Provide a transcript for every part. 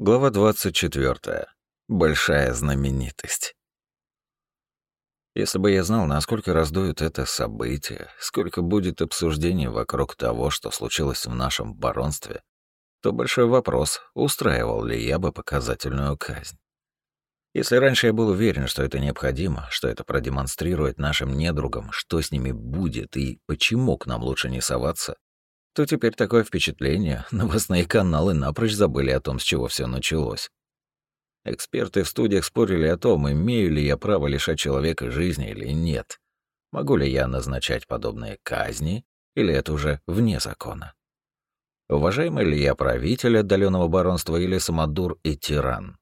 Глава 24. Большая знаменитость. Если бы я знал, насколько раздует это событие, сколько будет обсуждений вокруг того, что случилось в нашем баронстве, то большой вопрос, устраивал ли я бы показательную казнь. Если раньше я был уверен, что это необходимо, что это продемонстрирует нашим недругам, что с ними будет и почему к нам лучше не соваться, то теперь такое впечатление, новостные каналы напрочь забыли о том, с чего все началось. Эксперты в студиях спорили о том, имею ли я право лишать человека жизни или нет. Могу ли я назначать подобные казни, или это уже вне закона? Уважаемый ли я правитель отдаленного баронства или самодур и тиран?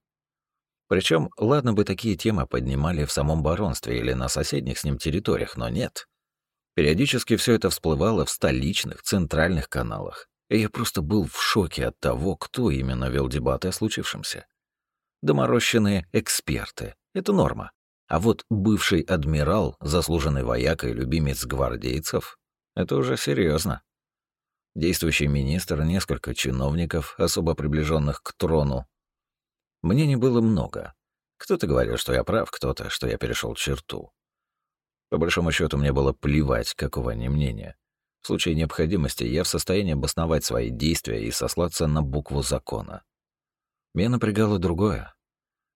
Причем, ладно бы такие темы поднимали в самом баронстве или на соседних с ним территориях, но нет. Периодически все это всплывало в столичных, центральных каналах, и я просто был в шоке от того, кто именно вел дебаты о случившемся. Доморощенные эксперты — это норма. А вот бывший адмирал, заслуженный вояка и любимец гвардейцев — это уже серьезно. Действующий министр, несколько чиновников, особо приближенных к трону. Мнений было много. Кто-то говорил, что я прав, кто-то, что я перешел черту. По большому счету мне было плевать, какого они мнения. В случае необходимости я в состоянии обосновать свои действия и сослаться на букву закона. Меня напрягало другое,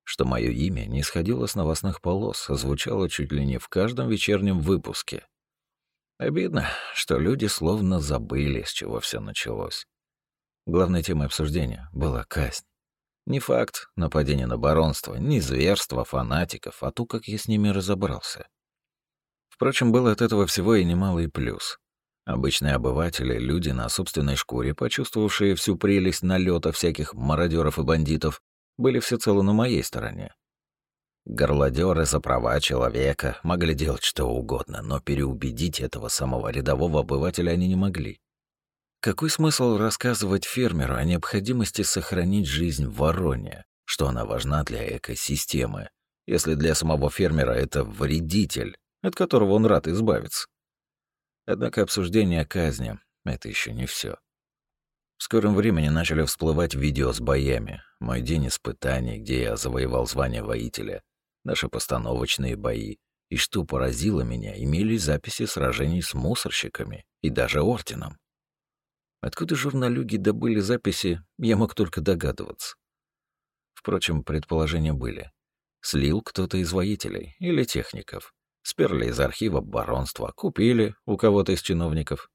что мое имя не сходило с новостных полос, а звучало чуть ли не в каждом вечернем выпуске. Обидно, что люди словно забыли, с чего все началось. Главной темой обсуждения была казнь. Не факт нападения на баронство, не зверство фанатиков, а то, как я с ними разобрался. Впрочем, был от этого всего и немалый плюс. Обычные обыватели, люди на собственной шкуре, почувствовавшие всю прелесть налета всяких мародеров и бандитов, были всецело на моей стороне. Горлодеры за права человека могли делать что угодно, но переубедить этого самого рядового обывателя они не могли. Какой смысл рассказывать фермеру о необходимости сохранить жизнь в вороне, что она важна для экосистемы, если для самого фермера это вредитель, от которого он рад избавиться. Однако обсуждение казни — это еще не все. В скором времени начали всплывать видео с боями, мой день испытаний, где я завоевал звание воителя, наши постановочные бои, и что поразило меня, имелись записи сражений с мусорщиками и даже орденом. Откуда журналюги добыли записи, я мог только догадываться. Впрочем, предположения были. Слил кто-то из воителей или техников. Сперли из архива баронства, купили у кого-то из чиновников.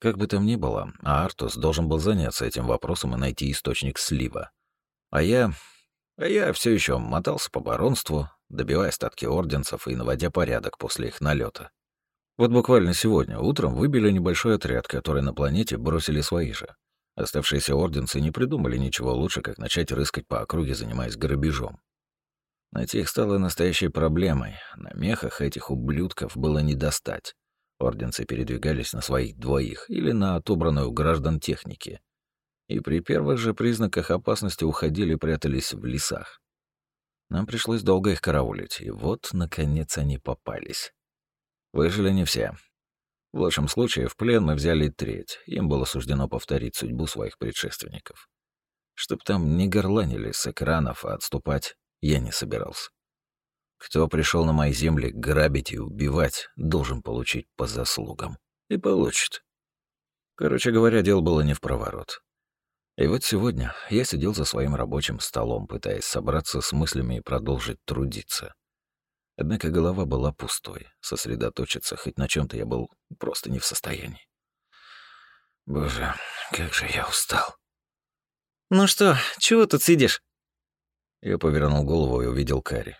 Как бы там ни было, а Артус должен был заняться этим вопросом и найти источник слива. А я... А я все еще мотался по баронству, добивая остатки орденцев и наводя порядок после их налета. Вот буквально сегодня утром выбили небольшой отряд, который на планете бросили свои же. Оставшиеся орденцы не придумали ничего лучше, как начать рыскать по округе, занимаясь грабежом. Найти их стало настоящей проблемой. На мехах этих ублюдков было не достать. Орденцы передвигались на своих двоих или на отобранную граждан техники. И при первых же признаках опасности уходили и прятались в лесах. Нам пришлось долго их караулить, и вот, наконец, они попались. Выжили не все. В лучшем случае в плен мы взяли треть, им было суждено повторить судьбу своих предшественников. Чтоб там не горланили с экранов, а отступать я не собирался. Кто пришел на мои земли грабить и убивать, должен получить по заслугам. И получит. Короче говоря, дело было не в проворот. И вот сегодня я сидел за своим рабочим столом, пытаясь собраться с мыслями и продолжить трудиться. Однако голова была пустой, сосредоточиться хоть на чем то я был просто не в состоянии. Боже, как же я устал. «Ну что, чего тут сидишь?» Я повернул голову и увидел Кари.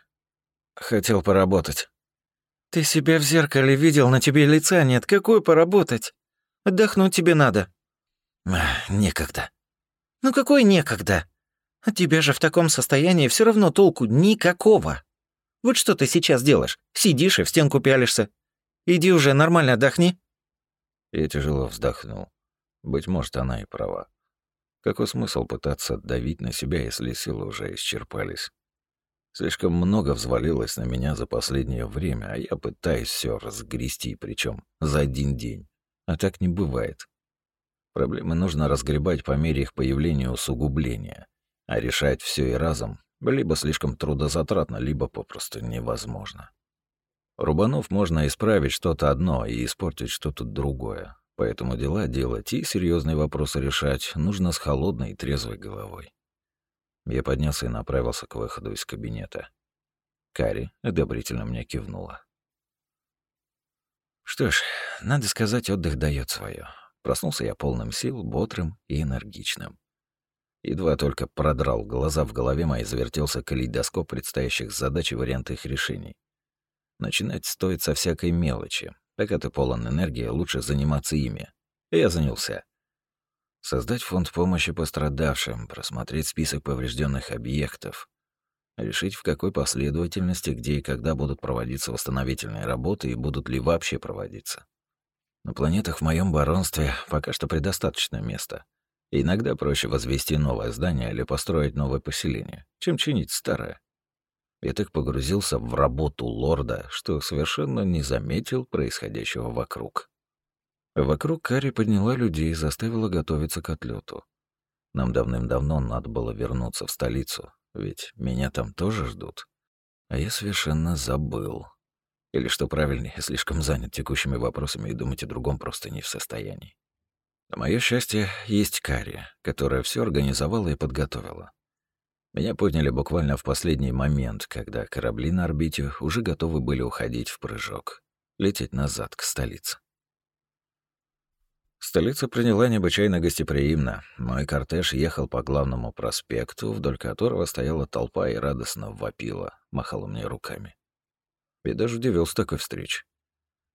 Хотел поработать. Ты себя в зеркале видел, на тебе лица нет. Какой поработать? Отдохнуть тебе надо. Некогда. Ну какой некогда? От тебя же в таком состоянии все равно толку никакого. Вот что ты сейчас делаешь? Сидишь и в стенку пялишься. Иди уже нормально отдохни. Я тяжело вздохнул. Быть может, она и права. Какой смысл пытаться давить на себя, если силы уже исчерпались? Слишком много взвалилось на меня за последнее время, а я пытаюсь все разгрести, причем за один день. А так не бывает. Проблемы нужно разгребать по мере их появления усугубления. А решать все и разом либо слишком трудозатратно, либо попросту невозможно. Рубанов можно исправить что-то одно и испортить что-то другое. Поэтому дела делать и серьезные вопросы решать нужно с холодной и трезвой головой. Я поднялся и направился к выходу из кабинета. Кари одобрительно мне кивнула. Что ж, надо сказать, отдых дает свое. Проснулся я полным сил, бодрым и энергичным. Едва только продрал глаза в голове моей, завертелся калейдоскоп предстоящих задач и варианты их решений. Начинать стоит со всякой мелочи. Пока ты полон энергии, лучше заниматься ими. Я занялся. Создать фонд помощи пострадавшим, просмотреть список поврежденных объектов, решить, в какой последовательности, где и когда будут проводиться восстановительные работы и будут ли вообще проводиться. На планетах в моем баронстве пока что предостаточно места. Иногда проще возвести новое здание или построить новое поселение, чем чинить старое. Я так погрузился в работу лорда, что совершенно не заметил происходящего вокруг. Вокруг Кари подняла людей и заставила готовиться к отлету. Нам давным-давно надо было вернуться в столицу, ведь меня там тоже ждут. А я совершенно забыл. Или, что правильнее, слишком занят текущими вопросами и думать о другом просто не в состоянии. На мое счастье, есть Кари, которая все организовала и подготовила. Меня подняли буквально в последний момент, когда корабли на орбите уже готовы были уходить в прыжок, лететь назад к столице. Столица приняла необычайно гостеприимно. Мой кортеж ехал по главному проспекту, вдоль которого стояла толпа и радостно вопила, махала мне руками. Я даже удивился такой встрече.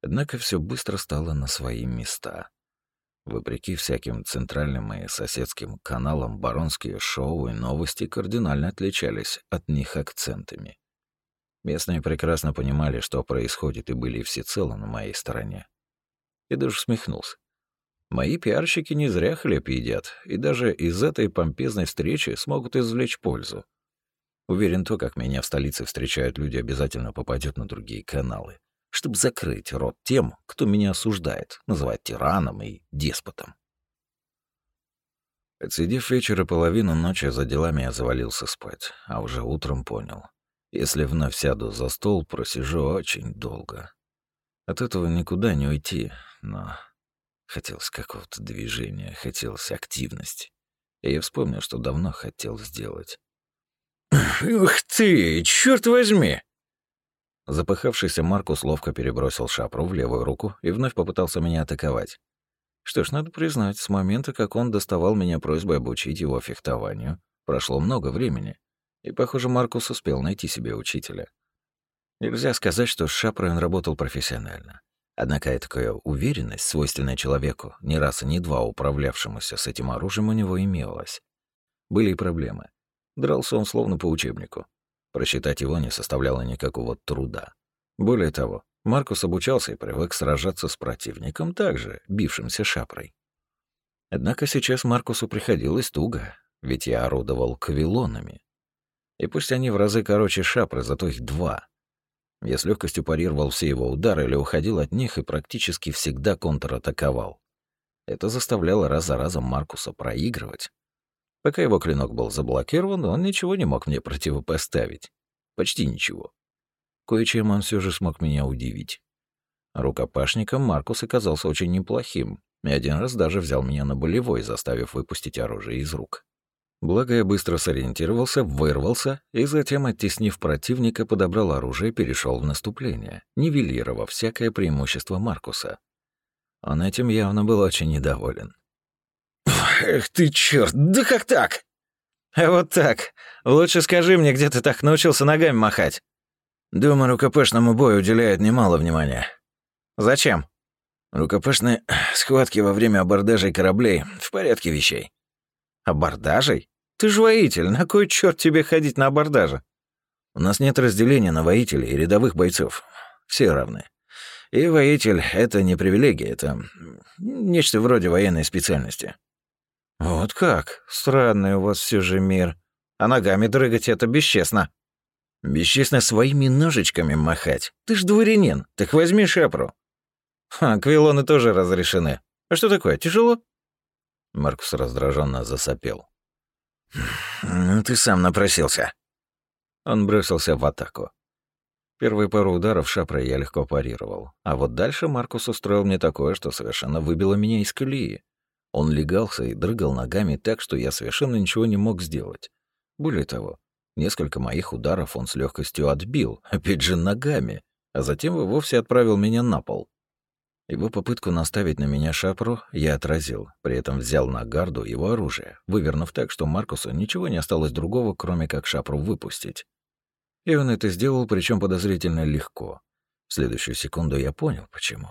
Однако все быстро стало на свои места. Вопреки всяким центральным и соседским каналам, баронские шоу и новости кардинально отличались от них акцентами. Местные прекрасно понимали, что происходит, и были всецело на моей стороне. И даже усмехнулся. Мои пиарщики не зря хлеб едят, и даже из этой помпезной встречи смогут извлечь пользу. Уверен, то, как меня в столице встречают люди, обязательно попадет на другие каналы чтобы закрыть рот тем, кто меня осуждает, называть тираном и деспотом. Отсидев вечера половину ночи за делами, я завалился спать, а уже утром понял. Если вновь сяду за стол, просижу очень долго. От этого никуда не уйти, но хотелось какого-то движения, хотелось активности. И я вспомнил, что давно хотел сделать. «Ух ты, черт возьми!» Запыхавшийся Маркус ловко перебросил шапру в левую руку и вновь попытался меня атаковать. Что ж, надо признать, с момента, как он доставал меня просьбой обучить его фехтованию, прошло много времени, и, похоже, Маркус успел найти себе учителя. Нельзя сказать, что с шапрой он работал профессионально. Однако такая уверенность, свойственная человеку, ни раз и ни два управлявшемуся с этим оружием, у него имелась. Были и проблемы. Дрался он словно по учебнику. Просчитать его не составляло никакого труда. Более того, Маркус обучался и привык сражаться с противником, также бившимся шапрой. Однако сейчас Маркусу приходилось туго, ведь я орудовал кавилонами. И пусть они в разы короче шапры, зато их два. Я с легкостью парировал все его удары или уходил от них и практически всегда контратаковал. Это заставляло раз за разом Маркуса проигрывать. Пока его клинок был заблокирован, он ничего не мог мне противопоставить. Почти ничего. Кое-чем он все же смог меня удивить. Рукопашником Маркус оказался очень неплохим, и один раз даже взял меня на болевой, заставив выпустить оружие из рук. Благо я быстро сориентировался, вырвался и затем, оттеснив противника, подобрал оружие и перешел в наступление, нивелировав всякое преимущество Маркуса. Он этим явно был очень недоволен. Эх ты черт, да как так? А вот так. Лучше скажи мне, где ты так научился ногами махать. Думаю, рукопашному бою уделяют немало внимания. Зачем? Рукопашные схватки во время абордажей кораблей в порядке вещей. Абордажей? Ты ж воитель, на кой черт тебе ходить на абордаже? У нас нет разделения на воителей и рядовых бойцов. Все равны. И воитель — это не привилегия, это нечто вроде военной специальности. «Вот как? Странный у вас все же мир. А ногами дрыгать — это бесчестно». «Бесчестно своими ножичками махать. Ты ж дворянин, так возьми шапру». «Ха, тоже разрешены. А что такое, тяжело?» Маркус раздраженно засопел. «Ну, ты сам напросился». Он бросился в атаку. Первые пару ударов шапрой я легко парировал, а вот дальше Маркус устроил мне такое, что совершенно выбило меня из колеи. Он легался и дрыгал ногами так, что я совершенно ничего не мог сделать. Более того, несколько моих ударов он с легкостью отбил, опять же ногами, а затем и вовсе отправил меня на пол. Его попытку наставить на меня шапру я отразил, при этом взял на гарду его оружие, вывернув так, что Маркусу ничего не осталось другого, кроме как шапру выпустить. И он это сделал, причем подозрительно легко. В следующую секунду я понял, почему.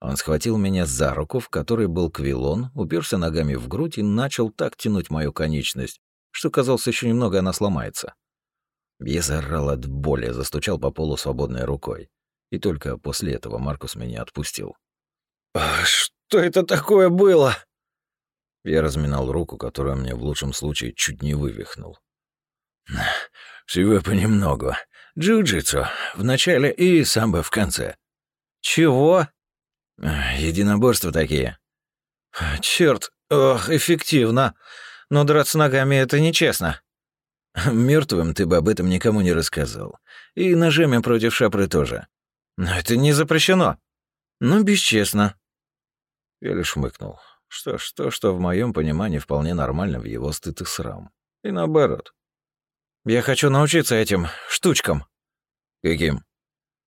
Он схватил меня за руку, в которой был квилон, уперся ногами в грудь и начал так тянуть мою конечность, что казалось, еще немного она сломается. Я заорал от боли, застучал по полу свободной рукой. И только после этого Маркус меня отпустил. «Что это такое было?» Я разминал руку, которую мне в лучшем случае чуть не вывихнул. «Всего понемногу. Джиу-джитсу в начале и самбо в конце». «Чего?» «Единоборства такие». «Чёрт, ох, эффективно. Но драться ногами — это нечестно». Мертвым ты бы об этом никому не рассказал. И ножами против шапры тоже. Но это не запрещено. Ну, бесчестно. Я лишь мыкнул. Что ж, то, что в моем понимании вполне нормально в его стыд и срам. И наоборот. Я хочу научиться этим штучкам. Каким?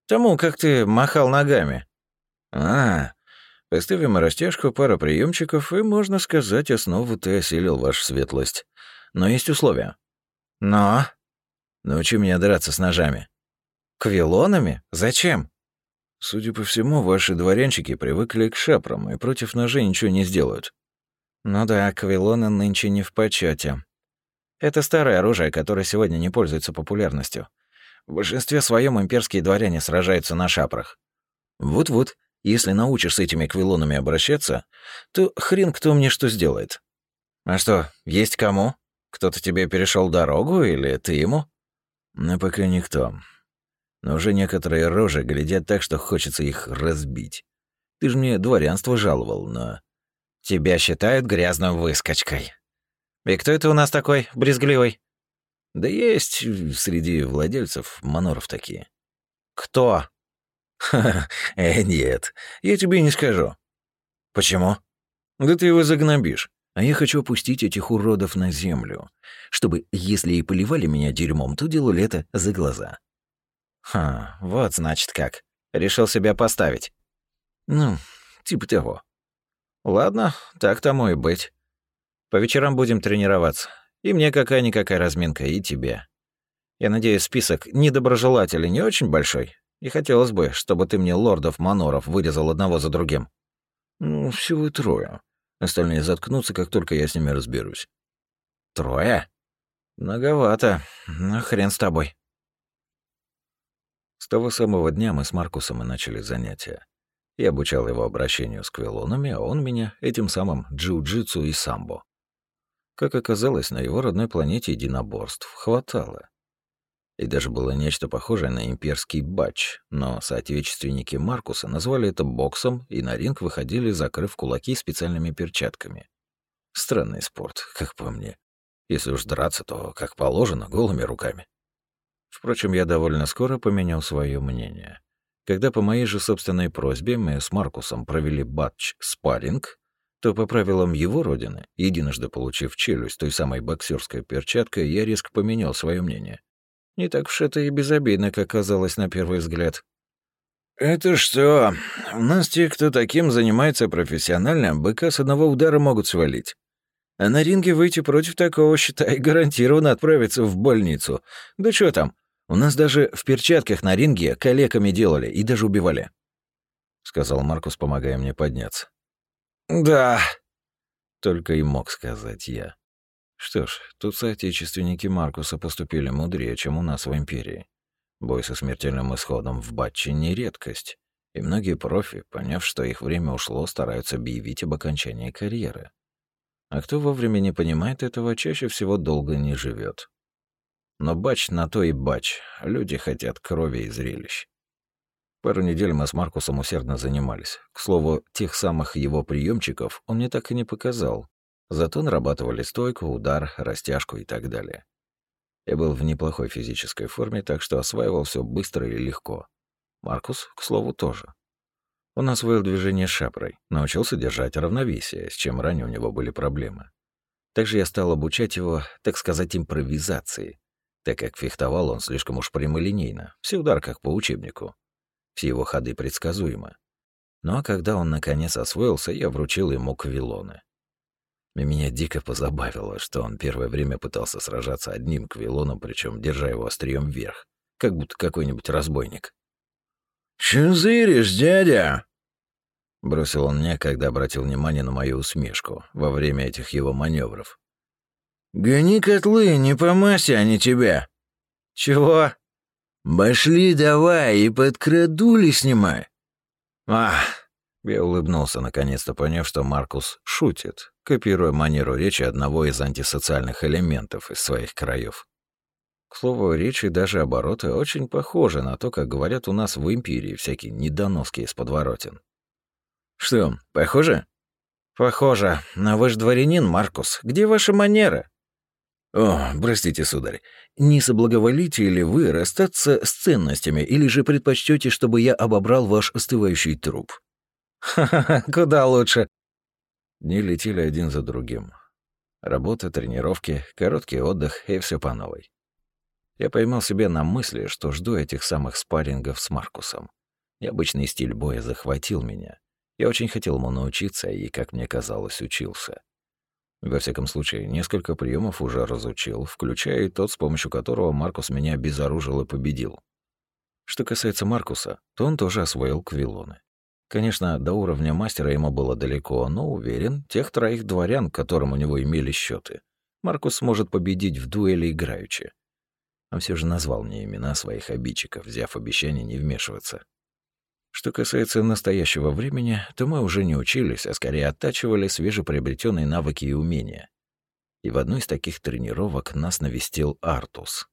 Тому, как ты махал ногами. А, поставим растяжку, пара приемчиков, и, можно сказать, основу ты осилил, ваша светлость. Но есть условия. Но? Научи меня драться с ножами. Квилонами? Зачем? Судя по всему, ваши дворянчики привыкли к шапрам и против ножей ничего не сделают. Ну да, квилоны нынче не в почете. Это старое оружие, которое сегодня не пользуется популярностью. В большинстве своем имперские дворяне сражаются на шапрах. Вот-вот, если научишь с этими квилонами обращаться, то хрен кто мне что сделает. А что, есть кому? Кто-то тебе перешел дорогу или ты ему? Но пока никто. Но уже некоторые рожи глядят так, что хочется их разбить. Ты же мне дворянство жаловал, но... Тебя считают грязным выскочкой. И кто это у нас такой, брезгливый? Да есть среди владельцев маноров такие. Кто? Ха-ха, э, нет, я тебе не скажу. Почему? Да ты его загнобишь. А я хочу опустить этих уродов на землю, чтобы, если и поливали меня дерьмом, то делали это за глаза. Ха, вот значит как. Решил себя поставить. Ну, типа того. Ладно, так тому и быть. По вечерам будем тренироваться. И мне какая-никакая разминка, и тебе. Я надеюсь, список недоброжелателей не очень большой. И хотелось бы, чтобы ты мне лордов-маноров вырезал одного за другим. Ну, всего трое. Остальные заткнутся, как только я с ними разберусь. Трое? Многовато. Ну, хрен с тобой. С того самого дня мы с Маркусом и начали занятия. Я обучал его обращению с квилонами, а он меня этим самым джиу-джитсу и самбо. Как оказалось, на его родной планете единоборств хватало. И даже было нечто похожее на имперский батч, но соотечественники Маркуса назвали это боксом и на ринг выходили, закрыв кулаки специальными перчатками. Странный спорт, как по мне. Если уж драться, то, как положено, голыми руками. Впрочем, я довольно скоро поменял свое мнение. Когда по моей же собственной просьбе мы с Маркусом провели батч-спарринг, то по правилам его родины, единожды получив челюсть той самой боксерской перчаткой, я резко поменял свое мнение. Не так уж это и безобидно, как казалось на первый взгляд. «Это что? У нас те, кто таким занимается профессионально, быка с одного удара могут свалить. А на ринге выйти против такого, считай, гарантированно отправиться в больницу. Да что там? У нас даже в перчатках на ринге калеками делали и даже убивали», — сказал Маркус, помогая мне подняться. «Да», — только и мог сказать я. Что ж, тут соотечественники Маркуса поступили мудрее, чем у нас в Империи. Бой со смертельным исходом в Батче не редкость, и многие профи, поняв, что их время ушло, стараются объявить об окончании карьеры. А кто вовремя не понимает этого, чаще всего долго не живет. Но бач на то и бач, люди хотят крови и зрелищ. Пару недель мы с Маркусом усердно занимались. К слову, тех самых его приемчиков он мне так и не показал, Зато нарабатывали стойку, удар, растяжку и так далее. Я был в неплохой физической форме, так что осваивал все быстро и легко. Маркус, к слову, тоже. Он освоил движение шапрой, научился держать равновесие, с чем ранее у него были проблемы. Также я стал обучать его, так сказать, импровизации, так как фехтовал он слишком уж прямолинейно, все удар как по учебнику. Все его ходы предсказуемы. Ну а когда он наконец освоился, я вручил ему квилоны. И меня дико позабавило, что он первое время пытался сражаться одним квилоном, причем держа его острием вверх, как будто какой-нибудь разбойник. «Чё зыришь, дядя?» Бросил он мне, когда обратил внимание на мою усмешку во время этих его маневров. «Гони котлы, не по массе они тебя». «Чего?» «Башли давай и подкрадули снимай». «Ах!» Я улыбнулся, наконец-то поняв, что Маркус шутит, копируя манеру речи одного из антисоциальных элементов из своих краев. К слову, речи даже обороты очень похожи на то, как говорят у нас в Империи всякие недоноски из подворотен. «Что, похоже?» «Похоже. Но вы же дворянин, Маркус. Где ваши манеры?» «О, простите, сударь, не соблаговолите ли вы расстаться с ценностями, или же предпочтете, чтобы я обобрал ваш остывающий труп?» «Ха-ха, куда лучше!» Дни летели один за другим. Работа, тренировки, короткий отдых и все по новой. Я поймал себя на мысли, что жду этих самых спаррингов с Маркусом. Необычный стиль боя захватил меня. Я очень хотел ему научиться и, как мне казалось, учился. Во всяком случае, несколько приемов уже разучил, включая и тот, с помощью которого Маркус меня обезоружил и победил. Что касается Маркуса, то он тоже освоил квилоны. Конечно, до уровня мастера ему было далеко, но уверен, тех троих дворян, которым у него имели счеты, Маркус сможет победить в дуэли играючи. Он все же назвал мне имена своих обидчиков, взяв обещание не вмешиваться. Что касается настоящего времени, то мы уже не учились, а скорее оттачивали свежеприобретенные навыки и умения. И в одной из таких тренировок нас навестил Артус.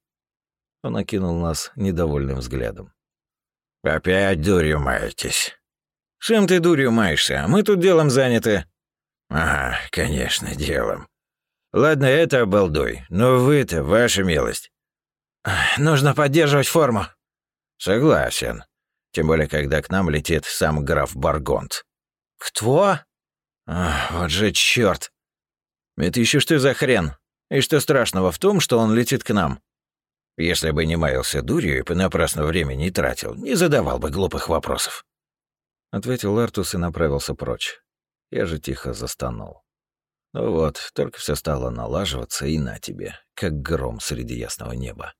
Он окинул нас недовольным взглядом. «Опять дурью маетесь?» «Чем ты дурью маешься? Мы тут делом заняты». «Ага, конечно, делом. Ладно, это обалдуй, но вы-то, ваша милость». «Нужно поддерживать форму». «Согласен. Тем более, когда к нам летит сам граф Баргонт. «Кто?» Ах, «Вот же черт! Это еще что за хрен? И что страшного в том, что он летит к нам?» Если бы не маялся дурью и понапрасну время не тратил, не задавал бы глупых вопросов. Ответил Артус и направился прочь. Я же тихо застонул. Ну вот, только все стало налаживаться, и на тебе, как гром среди ясного неба.